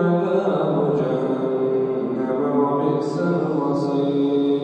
بربهم عذاب جهنم وبئس المصير.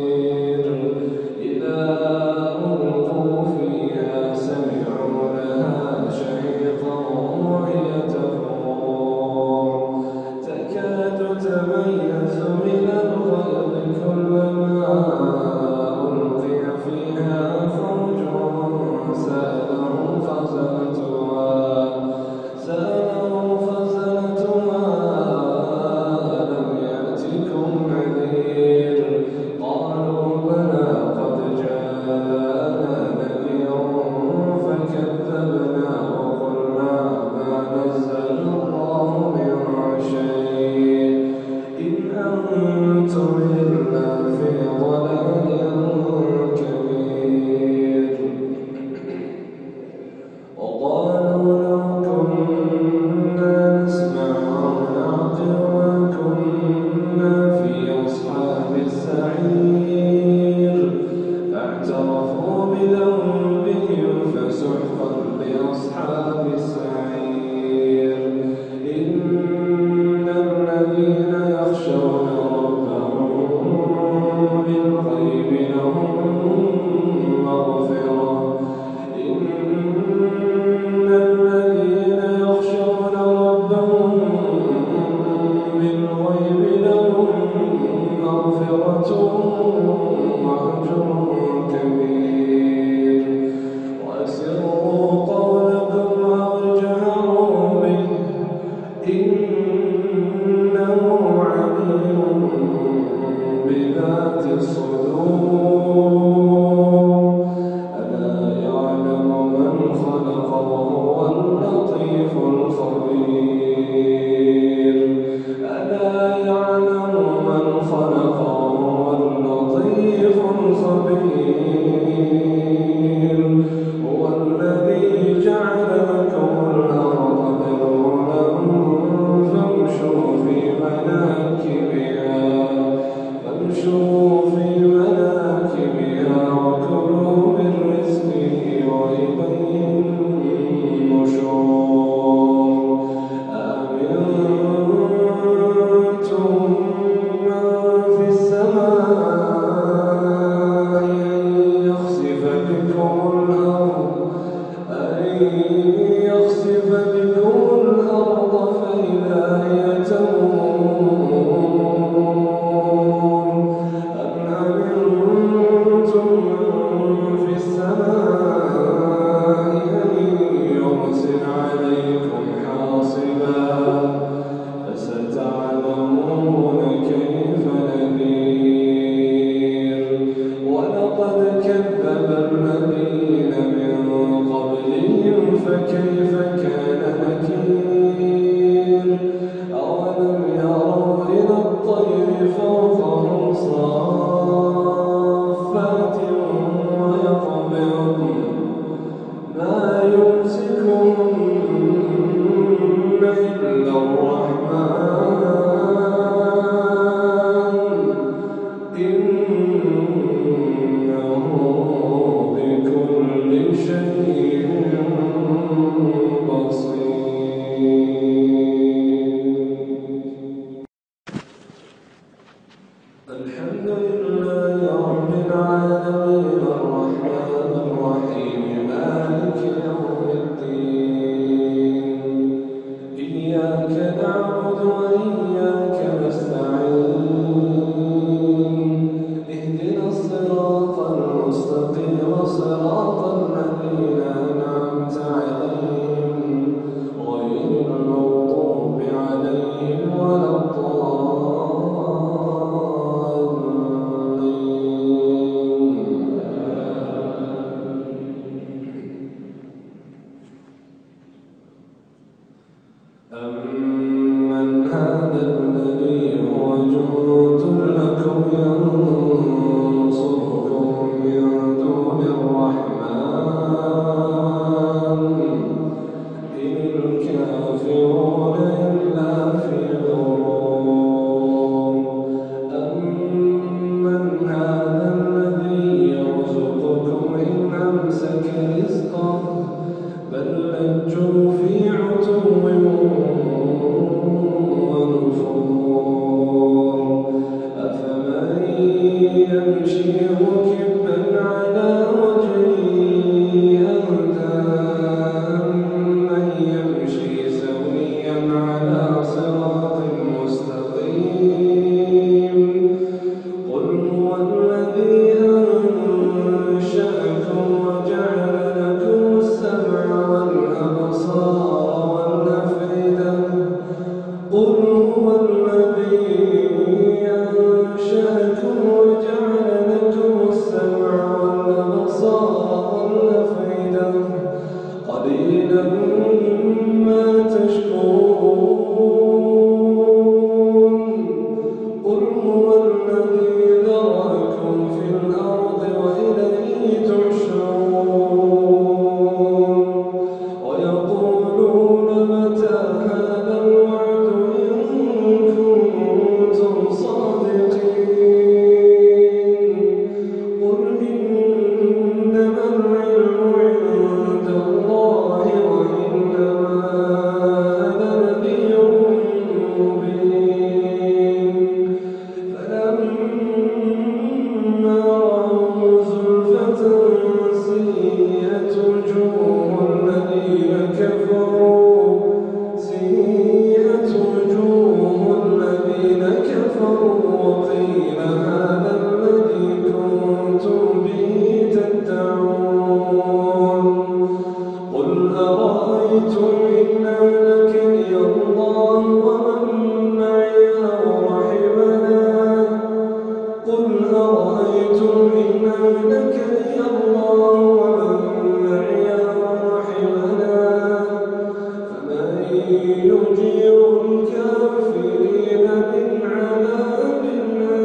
يجير الكافرين من عذاب أليم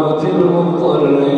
اللهم